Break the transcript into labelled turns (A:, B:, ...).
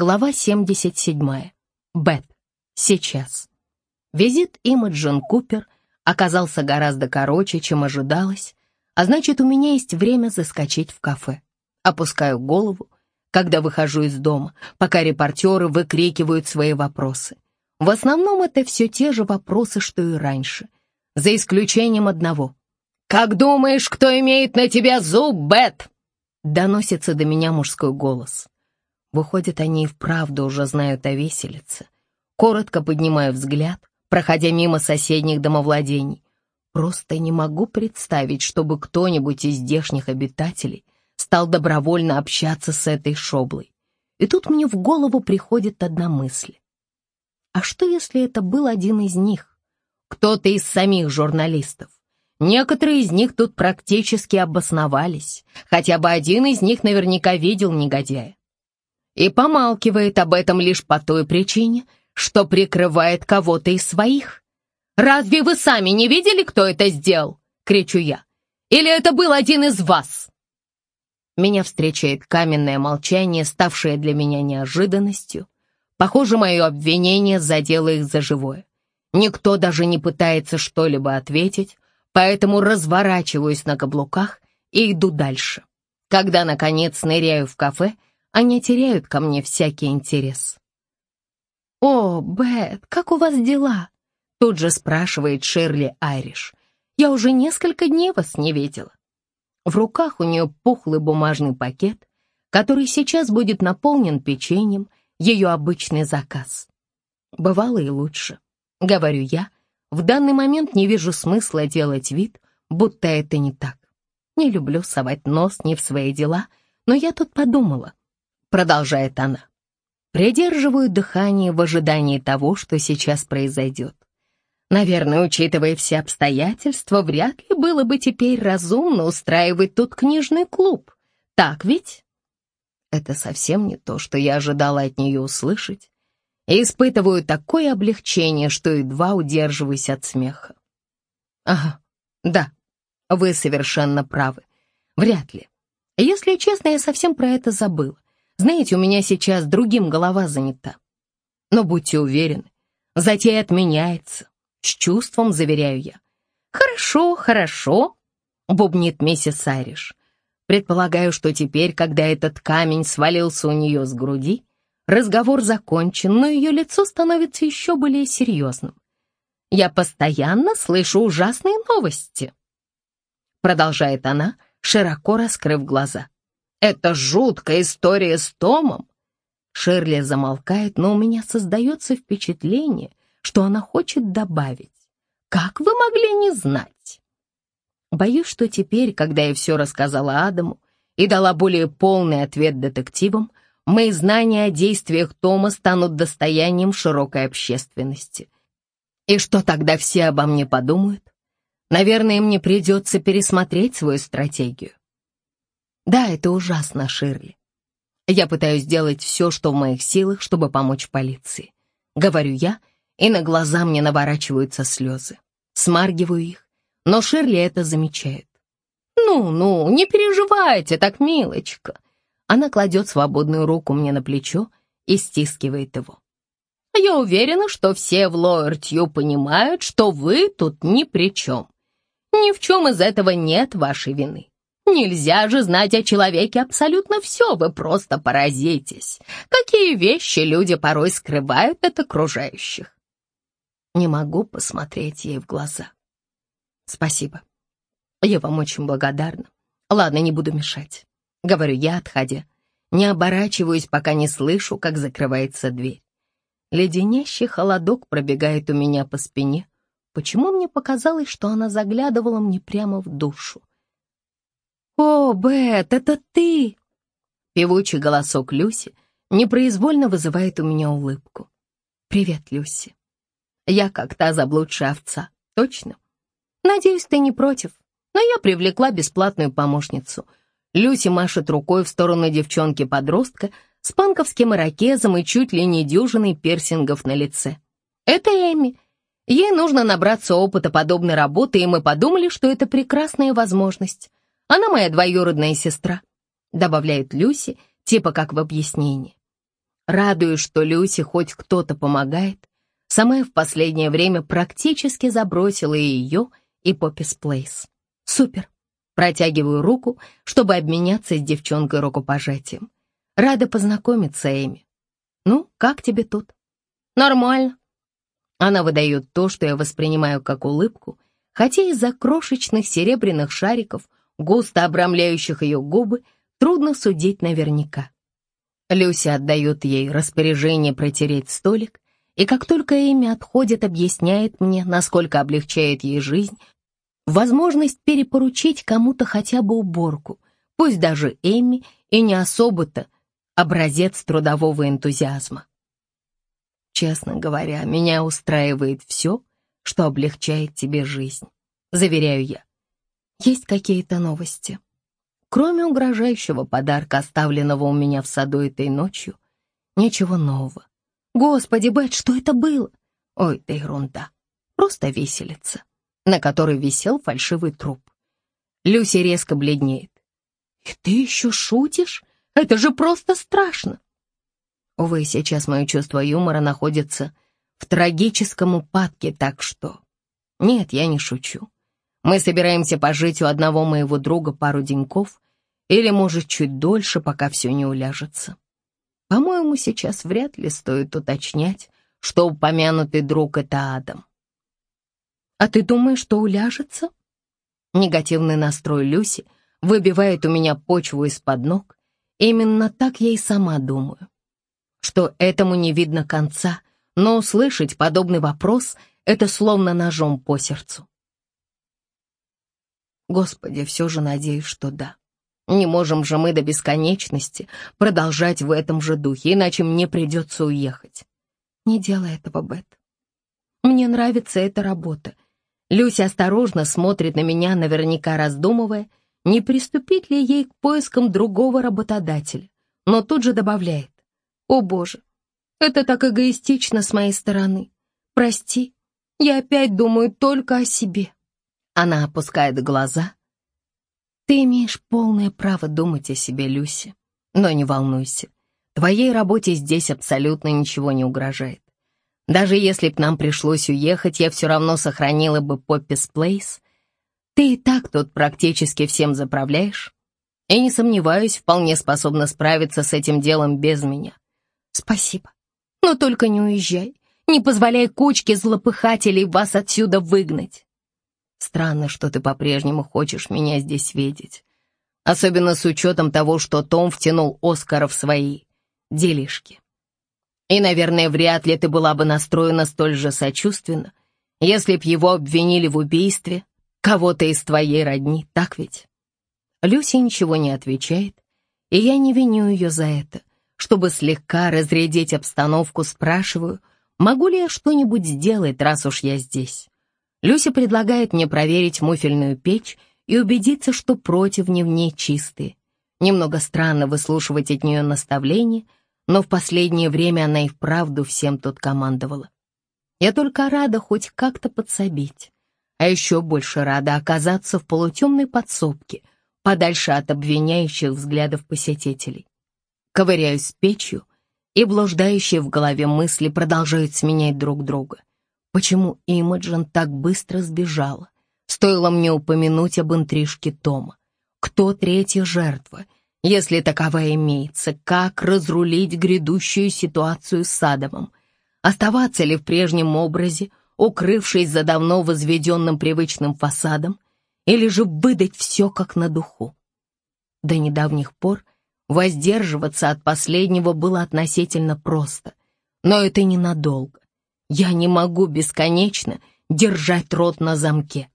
A: Глава 77. Бет. Сейчас. Визит Имаджин Купер оказался гораздо короче, чем ожидалось, а значит, у меня есть время заскочить в кафе. Опускаю голову, когда выхожу из дома, пока репортеры выкрикивают свои вопросы. В основном это все те же вопросы, что и раньше, за исключением одного. «Как думаешь, кто имеет на тебя зуб, Бет?» Доносится до меня мужской голос. Выходит, они и вправду уже знают о веселице. Коротко поднимаю взгляд, проходя мимо соседних домовладений. Просто не могу представить, чтобы кто-нибудь из здешних обитателей стал добровольно общаться с этой шоблой. И тут мне в голову приходит одна мысль. А что, если это был один из них? Кто-то из самих журналистов? Некоторые из них тут практически обосновались. Хотя бы один из них наверняка видел негодяя. И помалкивает об этом лишь по той причине, что прикрывает кого-то из своих. «Разве вы сами не видели, кто это сделал?» — кричу я. «Или это был один из вас?» Меня встречает каменное молчание, ставшее для меня неожиданностью. Похоже, мое обвинение задело их за живое. Никто даже не пытается что-либо ответить, поэтому разворачиваюсь на каблуках и иду дальше. Когда, наконец, ныряю в кафе, они теряют ко мне всякий интерес. «О, Бет, как у вас дела?» Тут же спрашивает Шерли Айриш. «Я уже несколько дней вас не видела». В руках у нее пухлый бумажный пакет, который сейчас будет наполнен печеньем, ее обычный заказ. Бывало и лучше, говорю я, в данный момент не вижу смысла делать вид, будто это не так. Не люблю совать нос не в свои дела, но я тут подумала, продолжает она. Придерживаю дыхание в ожидании того, что сейчас произойдет. Наверное, учитывая все обстоятельства, вряд ли было бы теперь разумно устраивать тут книжный клуб. Так ведь? Это совсем не то, что я ожидала от нее услышать, и испытываю такое облегчение, что едва удерживаюсь от смеха. Ага, да, вы совершенно правы. Вряд ли. Если честно, я совсем про это забыла. Знаете, у меня сейчас другим голова занята. Но будьте уверены, затея отменяется. С чувством заверяю я. «Хорошо, хорошо», — бубнит миссис Айриш. Предполагаю, что теперь, когда этот камень свалился у нее с груди, Разговор закончен, но ее лицо становится еще более серьезным. «Я постоянно слышу ужасные новости», — продолжает она, широко раскрыв глаза. «Это жуткая история с Томом». Ширли замолкает, но у меня создается впечатление, что она хочет добавить. «Как вы могли не знать?» Боюсь, что теперь, когда я все рассказала Адаму и дала более полный ответ детективам, Мои знания о действиях Тома станут достоянием широкой общественности. И что тогда все обо мне подумают? Наверное, мне придется пересмотреть свою стратегию. Да, это ужасно, Ширли. Я пытаюсь сделать все, что в моих силах, чтобы помочь полиции. Говорю я, и на глаза мне наворачиваются слезы. Смаргиваю их, но Ширли это замечает. «Ну-ну, не переживайте так, милочка», она кладет свободную руку мне на плечо и стискивает его. «Я уверена, что все в Лоертью понимают, что вы тут ни при чем. Ни в чем из этого нет вашей вины. Нельзя же знать о человеке абсолютно все, вы просто поразитесь. Какие вещи люди порой скрывают от окружающих. Не могу посмотреть ей в глаза. Спасибо. Я вам очень благодарна. Ладно, не буду мешать. — говорю я, отходя. Не оборачиваюсь, пока не слышу, как закрывается дверь. Леденящий холодок пробегает у меня по спине. Почему мне показалось, что она заглядывала мне прямо в душу? «О, Бет, это ты!» Певучий голосок Люси непроизвольно вызывает у меня улыбку. «Привет, Люси. Я как та заблудшая овца, точно? Надеюсь, ты не против, но я привлекла бесплатную помощницу — Люси машет рукой в сторону девчонки-подростка с панковским ирокезом и чуть ли не дюжиной пирсингов на лице. Это Эми. Ей нужно набраться опыта подобной работы, и мы подумали, что это прекрасная возможность. Она моя двоюродная сестра, добавляет Люси, типа как в объяснении. Радуюсь, что Люси хоть кто-то помогает. Сама в последнее время практически забросила и ее, и Поппис Плейс. Супер. Протягиваю руку, чтобы обменяться с девчонкой рукопожатием. Рада познакомиться, Эми. Ну, как тебе тут? Нормально. Она выдает то, что я воспринимаю как улыбку, хотя из-за крошечных серебряных шариков, густо обрамляющих ее губы, трудно судить наверняка. Люси отдает ей распоряжение протереть столик, и как только Эми отходит, объясняет мне, насколько облегчает ей жизнь, возможность перепоручить кому-то хотя бы уборку, пусть даже Эми и не особо-то образец трудового энтузиазма. Честно говоря, меня устраивает все, что облегчает тебе жизнь, заверяю я. Есть какие-то новости? Кроме угрожающего подарка, оставленного у меня в саду этой ночью, ничего нового. Господи, Бет, что это было? Ой, да ерунда. Просто виселица, на которой висел фальшивый труп. Люси резко бледнеет. И ты еще шутишь? Это же просто страшно. Увы, сейчас мое чувство юмора находится в трагическом упадке, так что... Нет, я не шучу. Мы собираемся пожить у одного моего друга пару деньков, или, может, чуть дольше, пока все не уляжется. По-моему, сейчас вряд ли стоит уточнять, что упомянутый друг — это Адам. «А ты думаешь, что уляжется?» Негативный настрой Люси выбивает у меня почву из-под ног. Именно так я и сама думаю что этому не видно конца, но услышать подобный вопрос — это словно ножом по сердцу. Господи, все же надеюсь, что да. Не можем же мы до бесконечности продолжать в этом же духе, иначе мне придется уехать. Не делай этого, Бет. Мне нравится эта работа. Люся осторожно смотрит на меня, наверняка раздумывая, не приступить ли ей к поискам другого работодателя, но тут же добавляет. О боже, это так эгоистично с моей стороны. Прости, я опять думаю только о себе. Она опускает глаза. Ты имеешь полное право думать о себе, Люси. Но не волнуйся, твоей работе здесь абсолютно ничего не угрожает. Даже если б нам пришлось уехать, я все равно сохранила бы Поппис Плейс. Ты и так тут практически всем заправляешь. И не сомневаюсь, вполне способна справиться с этим делом без меня. Спасибо. Но только не уезжай. Не позволяй кучке злопыхателей вас отсюда выгнать. Странно, что ты по-прежнему хочешь меня здесь видеть. Особенно с учетом того, что Том втянул Оскара в свои делишки. И, наверное, вряд ли ты была бы настроена столь же сочувственно, если б его обвинили в убийстве кого-то из твоей родни, так ведь? Люси ничего не отвечает, и я не виню ее за это. Чтобы слегка разрядить обстановку, спрашиваю, могу ли я что-нибудь сделать, раз уж я здесь. Люся предлагает мне проверить муфельную печь и убедиться, что противни в ней чистые. Немного странно выслушивать от нее наставления, но в последнее время она и вправду всем тут командовала. Я только рада хоть как-то подсобить, а еще больше рада оказаться в полутемной подсобке, подальше от обвиняющих взглядов посетителей ковыряюсь с печью, и блуждающие в голове мысли продолжают сменять друг друга. Почему Имаджин так быстро сбежала? Стоило мне упомянуть об интрижке Тома. Кто третья жертва? Если таковая имеется, как разрулить грядущую ситуацию с Адамом? Оставаться ли в прежнем образе, укрывшись за давно возведенным привычным фасадом, или же выдать все как на духу? До недавних пор Воздерживаться от последнего было относительно просто. Но это ненадолго. Я не могу бесконечно держать рот на замке.